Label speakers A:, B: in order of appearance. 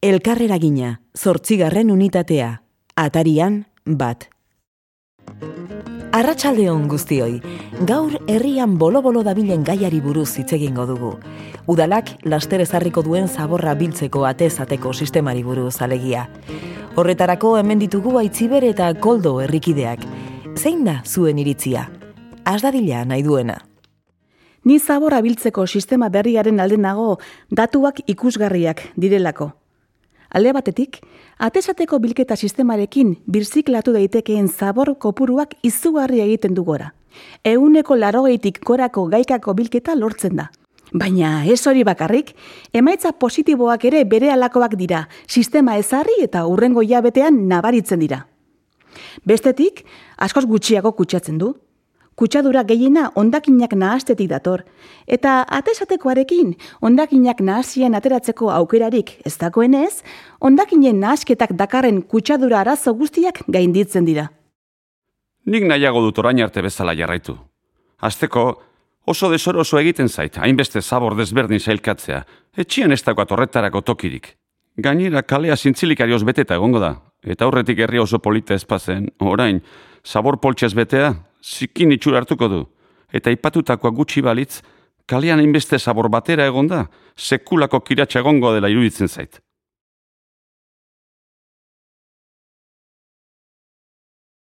A: Elkarreragina, zortzigarren unitatea, atarian bat. Arratsaldeon guztioi, gaur herrian bolo-bolo dabilen gaiari buruz hitz egingo dugu. Udalak laster ezarriko duen zaborra biltzeko atezateko sistemari buruz alegia. Horretarako hemen ditugu aitziber eta koldo herrikideak. Zein da zuen iritzia? Az dadila nahi duena.
B: Ni zaborra biltzeko sistema berriaren alde nago datuak ikusgarriak direlako. Alde batetik, atesateko bilketa sistemarekin birziklatu daitekeen zabor kopuruak izugarri egiten du gora. Euneko larogeitik korako gaikako bilketa lortzen da. Baina ez hori bakarrik, emaitza positiboak ere bere alakoak dira, sistema ezarri eta urrengo jabetean nabaritzen dira. Bestetik, askoz gutxiago kutsatzen du, kutsadura gehiena ondakinak nahastetik dator, eta atesatekoarekin ondakinak nahasien ateratzeko aukerarik ez dagoenez, ondakinen nahasketak dakarren kutsadura arazo guztiak gainditzen dira.
C: Nik nahiago dut orain arte bezala jarraitu. Azteko, oso desoroso egiten zait, hainbeste zabor desberdin zailkatzea, etxian ez dagoat horretarako tokirik. Gainera kalea zintzilikarios beteta egongo da, eta aurretik herri oso polita ezpazen, orain, zabor poltsez betea, zikin itxura hartuko du. Eta ipatutakoa gutxi balitz, kalean hainbeste zabor batera egonda, sekulako kiratxa egongo dela iruditzen zait.